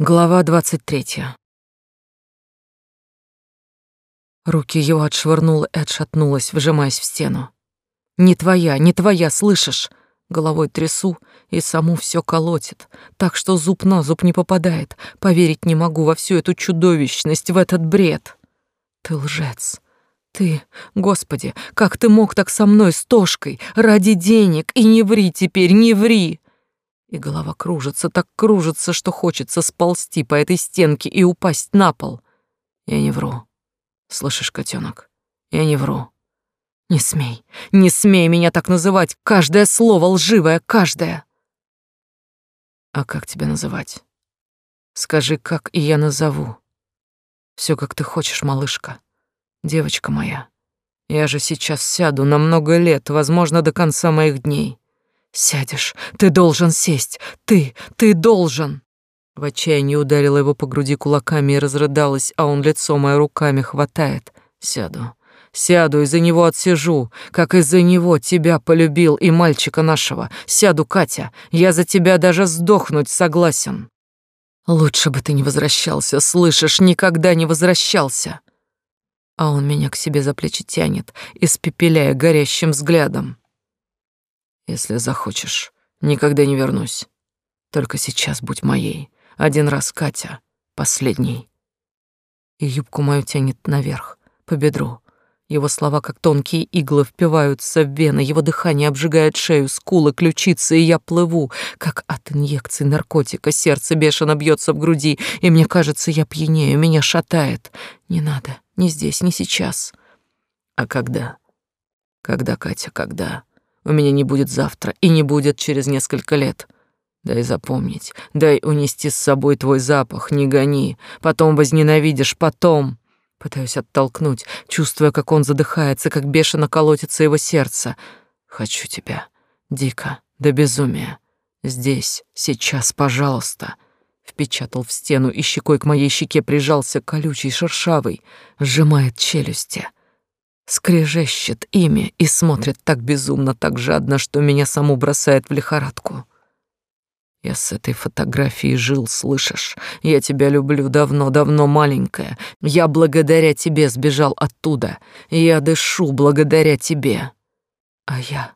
Глава двадцать третья. Руки его отшвырнула и отшатнулась, выжимаясь в стену. «Не твоя, не твоя, слышишь?» Головой трясу, и саму все колотит, так что зуб на зуб не попадает. Поверить не могу во всю эту чудовищность, в этот бред. Ты лжец. Ты, Господи, как ты мог так со мной, с Тошкой, ради денег? И не ври теперь, не ври!» И голова кружится, так кружится, что хочется сползти по этой стенке и упасть на пол. Я не вру. Слышишь, котенок? Я не вру. Не смей, не смей меня так называть. Каждое слово лживое, каждое. А как тебя называть? Скажи, как, и я назову. Все, как ты хочешь, малышка. Девочка моя. Я же сейчас сяду на много лет, возможно, до конца моих дней. Сядешь. Ты должен сесть. Ты, ты должен. В отчаянии ударила его по груди кулаками и разрыдалась, а он лицо мое руками хватает. Сяду. Сяду, из-за него отсижу, как из-за него тебя полюбил и мальчика нашего. Сяду, Катя, я за тебя даже сдохнуть согласен. Лучше бы ты не возвращался, слышишь, никогда не возвращался. А он меня к себе за плечи тянет, испепеляя горящим взглядом. Если захочешь, никогда не вернусь. Только сейчас будь моей. Один раз, Катя, последний. И юбку мою тянет наверх, по бедру. Его слова, как тонкие иглы, впиваются в вены, его дыхание обжигает шею, скулы, ключицы, и я плыву, как от инъекции наркотика. Сердце бешено бьется в груди, и мне кажется, я пьянею, меня шатает. Не надо, не здесь, не сейчас. А когда? Когда, Катя, когда? У меня не будет завтра и не будет через несколько лет. Дай запомнить, дай унести с собой твой запах, не гони, потом возненавидишь, потом. Пытаюсь оттолкнуть, чувствуя, как он задыхается, как бешено колотится его сердце. Хочу тебя, дико, до безумия. Здесь, сейчас, пожалуйста. Впечатал в стену и щекой к моей щеке прижался колючий, шершавый, сжимает челюсти скрежещет ими и смотрит так безумно, так жадно, что меня саму бросает в лихорадку. Я с этой фотографией жил, слышишь? Я тебя люблю давно-давно, маленькая. Я благодаря тебе сбежал оттуда. Я дышу благодаря тебе. А я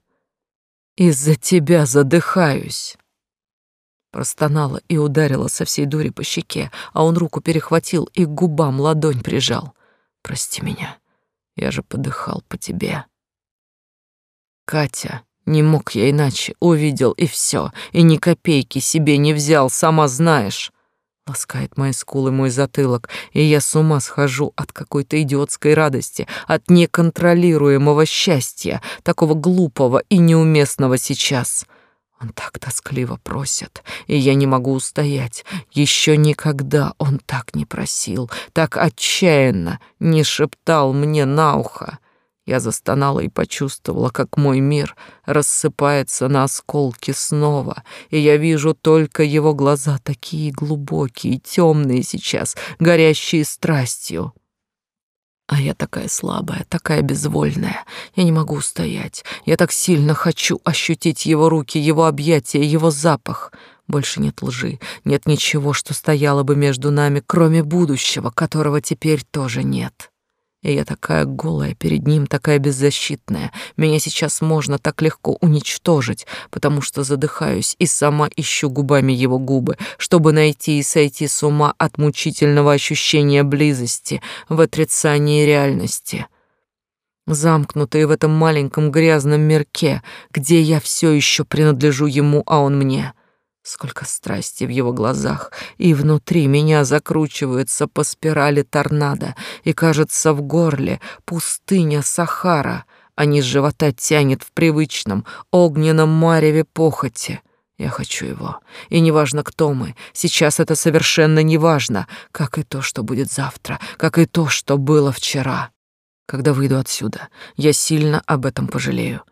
из-за тебя задыхаюсь. Простонала и ударила со всей дури по щеке, а он руку перехватил и к губам ладонь прижал. Прости меня. Я же подыхал по тебе. Катя, не мог я иначе, увидел и все, и ни копейки себе не взял, сама знаешь. Ласкает мои скулы мой затылок, и я с ума схожу от какой-то идиотской радости, от неконтролируемого счастья, такого глупого и неуместного сейчас. Он так тоскливо просит, и я не могу устоять. Еще никогда он так не просил, так отчаянно не шептал мне на ухо. Я застонала и почувствовала, как мой мир рассыпается на осколки снова, и я вижу только его глаза такие глубокие, темные сейчас, горящие страстью. А я такая слабая, такая безвольная. Я не могу устоять. Я так сильно хочу ощутить его руки, его объятия, его запах. Больше нет лжи, нет ничего, что стояло бы между нами, кроме будущего, которого теперь тоже нет. И я такая голая перед ним, такая беззащитная. Меня сейчас можно так легко уничтожить, потому что задыхаюсь и сама ищу губами его губы, чтобы найти и сойти с ума от мучительного ощущения близости в отрицании реальности. Замкнутые в этом маленьком грязном мирке, где я все еще принадлежу ему, а он мне — Сколько страсти в его глазах, и внутри меня закручивается по спирали торнадо, и, кажется, в горле пустыня Сахара, а низ живота тянет в привычном огненном мареве похоти. Я хочу его, и неважно, кто мы, сейчас это совершенно неважно, как и то, что будет завтра, как и то, что было вчера. Когда выйду отсюда, я сильно об этом пожалею,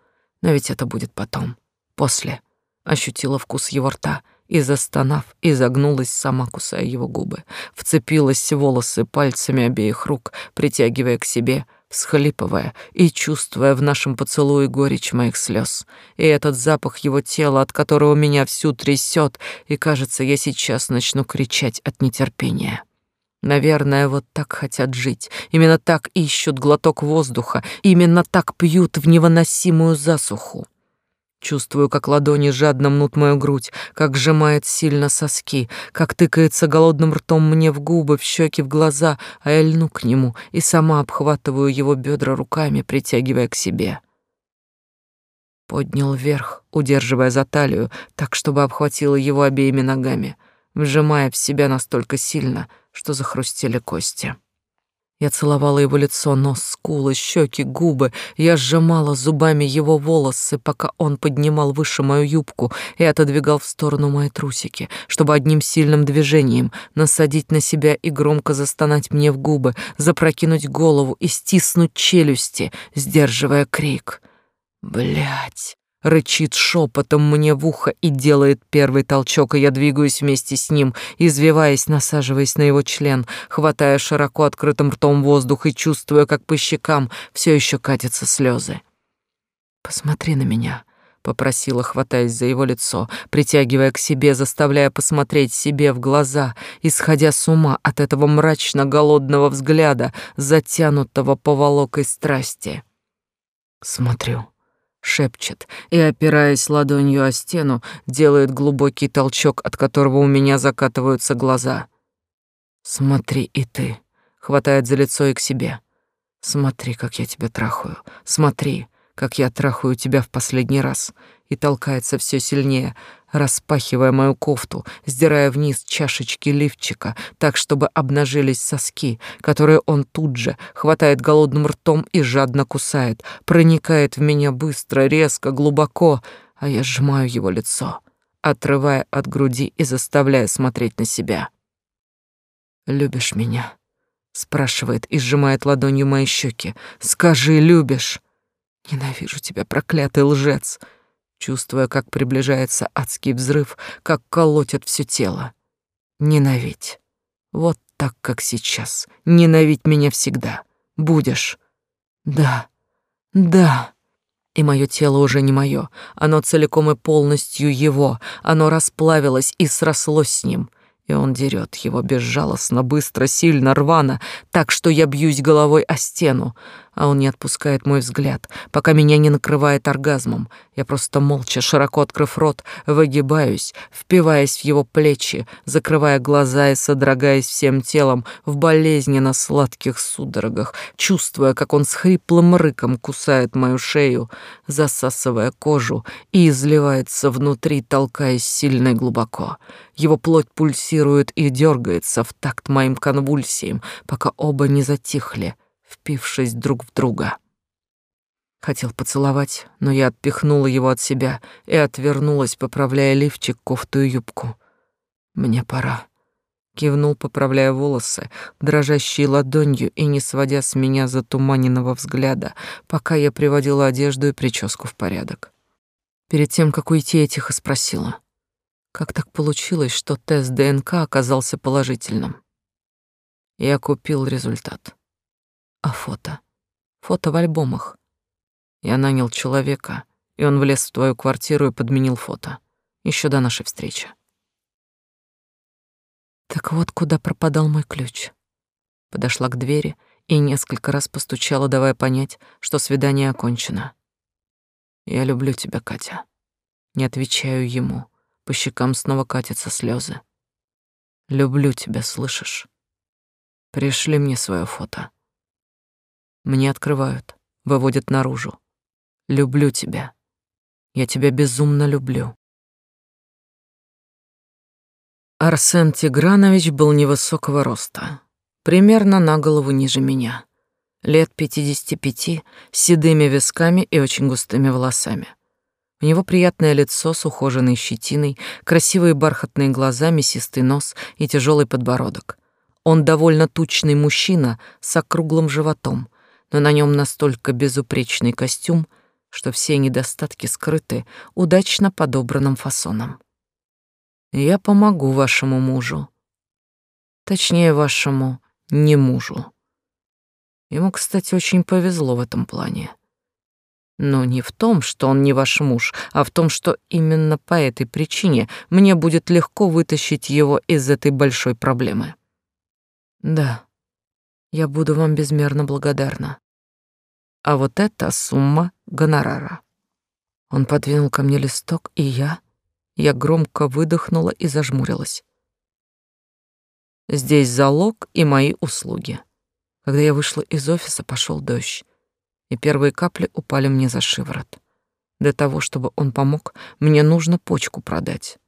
но ведь это будет потом, после ощутила вкус его рта и, застонав, изогнулась сама, кусая его губы, вцепилась в волосы пальцами обеих рук, притягивая к себе, всхлипывая и чувствуя в нашем поцелуе горечь моих слез. И этот запах его тела, от которого меня всю трясет, и, кажется, я сейчас начну кричать от нетерпения. Наверное, вот так хотят жить. Именно так ищут глоток воздуха. Именно так пьют в невыносимую засуху. Чувствую, как ладони жадно мнут мою грудь, как сжимает сильно соски, как тыкается голодным ртом мне в губы, в щеки, в глаза, а я льну к нему и сама обхватываю его бедра руками, притягивая к себе. Поднял вверх, удерживая за талию, так, чтобы обхватила его обеими ногами, вжимая в себя настолько сильно, что захрустели кости. Я целовала его лицо, нос, скулы, щеки, губы. Я сжимала зубами его волосы, пока он поднимал выше мою юбку и отодвигал в сторону мои трусики, чтобы одним сильным движением насадить на себя и громко застонать мне в губы, запрокинуть голову и стиснуть челюсти, сдерживая крик. Блять рычит шепотом мне в ухо и делает первый толчок, и я двигаюсь вместе с ним, извиваясь, насаживаясь на его член, хватая широко открытым ртом воздух и чувствуя, как по щекам все еще катятся слезы. «Посмотри на меня», — попросила, хватаясь за его лицо, притягивая к себе, заставляя посмотреть себе в глаза, исходя с ума от этого мрачно-голодного взгляда, затянутого поволокой страсти. «Смотрю», шепчет и, опираясь ладонью о стену, делает глубокий толчок, от которого у меня закатываются глаза. «Смотри и ты», — хватает за лицо и к себе. «Смотри, как я тебя трахаю. Смотри, как я трахаю тебя в последний раз и толкается все сильнее, распахивая мою кофту, сдирая вниз чашечки лифчика, так, чтобы обнажились соски, которые он тут же хватает голодным ртом и жадно кусает, проникает в меня быстро, резко, глубоко, а я сжимаю его лицо, отрывая от груди и заставляя смотреть на себя. «Любишь меня?» — спрашивает и сжимает ладонью мои щеки. «Скажи, любишь?» «Ненавижу тебя, проклятый лжец!» Чувствуя, как приближается адский взрыв, как колотит все тело. Ненавидь. Вот так, как сейчас. Ненавидь меня всегда. Будешь. Да. Да. И мое тело уже не мое. Оно целиком и полностью его. Оно расплавилось и срослось с ним. И он дерет его безжалостно, быстро, сильно, рвано, так что я бьюсь головой о стену а он не отпускает мой взгляд, пока меня не накрывает оргазмом. Я просто молча, широко открыв рот, выгибаюсь, впиваясь в его плечи, закрывая глаза и содрогаясь всем телом в болезненно сладких судорогах, чувствуя, как он с хриплым рыком кусает мою шею, засасывая кожу и изливается внутри, толкаясь сильно и глубоко. Его плоть пульсирует и дергается в такт моим конвульсиям, пока оба не затихли, впившись друг в друга. Хотел поцеловать, но я отпихнула его от себя и отвернулась, поправляя лифчик, кофту и юбку. «Мне пора», — кивнул, поправляя волосы, дрожащей ладонью и не сводя с меня затуманенного взгляда, пока я приводила одежду и прическу в порядок. Перед тем, как уйти, я тихо спросила, как так получилось, что тест ДНК оказался положительным. Я купил результат. А фото? Фото в альбомах. Я нанял человека, и он влез в твою квартиру и подменил фото. Еще до нашей встречи. Так вот, куда пропадал мой ключ. Подошла к двери и несколько раз постучала, давая понять, что свидание окончено. Я люблю тебя, Катя. Не отвечаю ему. По щекам снова катятся слезы. Люблю тебя, слышишь? Пришли мне свое фото. Мне открывают, выводят наружу. Люблю тебя. Я тебя безумно люблю. Арсен Тигранович был невысокого роста, примерно на голову ниже меня. Лет 55, с седыми висками и очень густыми волосами. У него приятное лицо с ухоженной щетиной, красивые бархатные глаза, мясистый нос и тяжелый подбородок. Он довольно тучный мужчина с округлым животом, но на нем настолько безупречный костюм, что все недостатки скрыты удачно подобранным фасоном. Я помогу вашему мужу. Точнее, вашему не мужу. Ему, кстати, очень повезло в этом плане. Но не в том, что он не ваш муж, а в том, что именно по этой причине мне будет легко вытащить его из этой большой проблемы. Да, я буду вам безмерно благодарна. А вот это сумма гонорара. Он подвинул ко мне листок, и я... Я громко выдохнула и зажмурилась. Здесь залог и мои услуги. Когда я вышла из офиса, пошел дождь и первые капли упали мне за шиворот. Для того, чтобы он помог, мне нужно почку продать.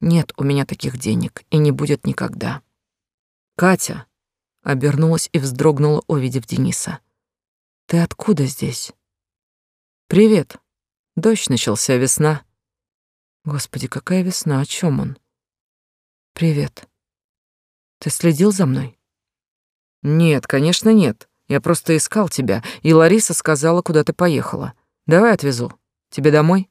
Нет у меня таких денег и не будет никогда. Катя обернулась и вздрогнула, увидев Дениса. Ты откуда здесь? Привет. Дождь начался, весна. Господи, какая весна, о чем он? Привет. Ты следил за мной? Нет, конечно, нет. Я просто искал тебя, и Лариса сказала, куда ты поехала. Давай отвезу. Тебе домой?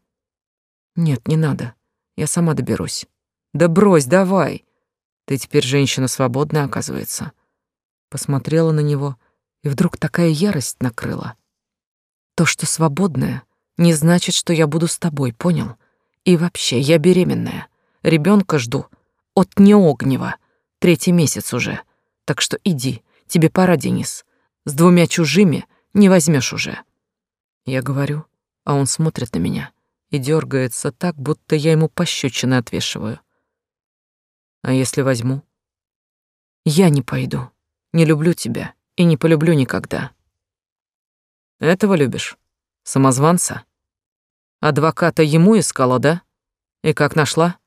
Нет, не надо. Я сама доберусь. Да брось, давай. Ты теперь женщина свободная, оказывается. Посмотрела на него, и вдруг такая ярость накрыла. То, что свободная, не значит, что я буду с тобой, понял? И вообще, я беременная. Ребенка жду от неогнева. Третий месяц уже. Так что иди, тебе пора, Денис. С двумя чужими не возьмешь уже. Я говорю, а он смотрит на меня и дергается так, будто я ему пощечины отвешиваю. А если возьму? Я не пойду. Не люблю тебя и не полюблю никогда. Этого любишь? Самозванца? Адвоката ему искала, да? И как нашла?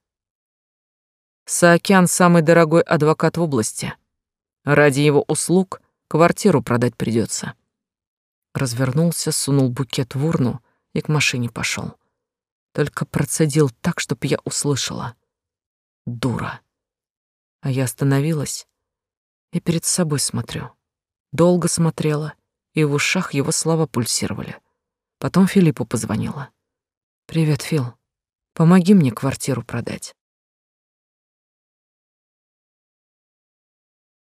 Саакян самый дорогой адвокат в области. Ради его услуг Квартиру продать придется. Развернулся, сунул букет в урну и к машине пошел. Только процедил так, чтоб я услышала. Дура. А я остановилась и перед собой смотрю. Долго смотрела, и в ушах его слова пульсировали. Потом Филиппу позвонила. «Привет, Фил. Помоги мне квартиру продать».